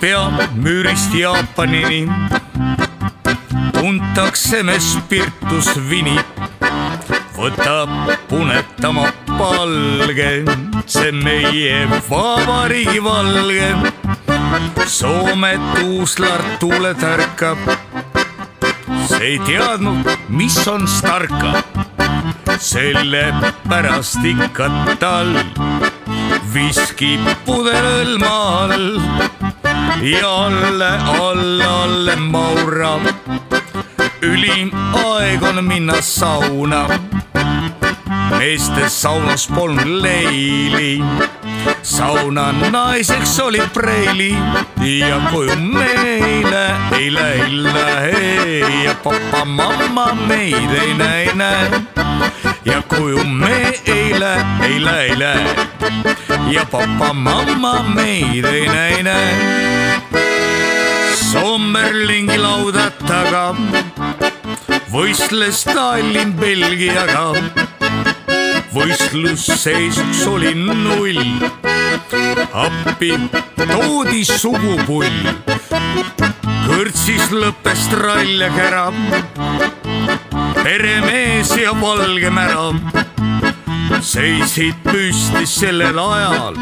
pea müürist Jaapanini tuntakse me spiritus vini, võtab punetama palge, see meie vabariigi valge. Soome tuuslar tuule tärkab, see ei teadnud, mis on starka, sellepärast ikka tal viskipudel õlma all ja alle, alle, alle maurab. ülim aeg on minna sauna. meeste saunas polnud leili. sauna naiseks oli preili ja koju meile eile, eile ja papa-mamma meid ei näe, näe ja koju me eile, eile, eile ja papa-mamma meid ei näe, näe. Sommerlingi lauda taga võistles Tallinn Belgiaga. võistlusseisuks oli null, appi toodi sugupull. kõrtsis lõppes trall ja kära, peremees ja valge mära seisid püsti sellel ajal.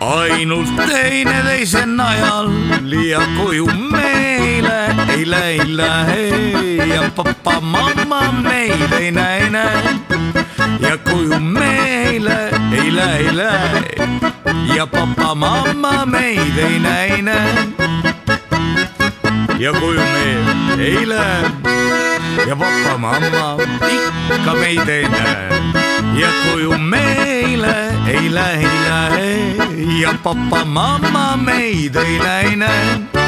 Ainult teineteise najal ja koju meile ei lähe ja papa-mamma meid ei näe ja koju meile ei lähe ja papa-mamma meid ei näe ja koju me ei lähe ja papa-mamma ikka meid ei näe. Ja koju meile ei lähe, ei lähe ja papa-mamma meid ei näe, näe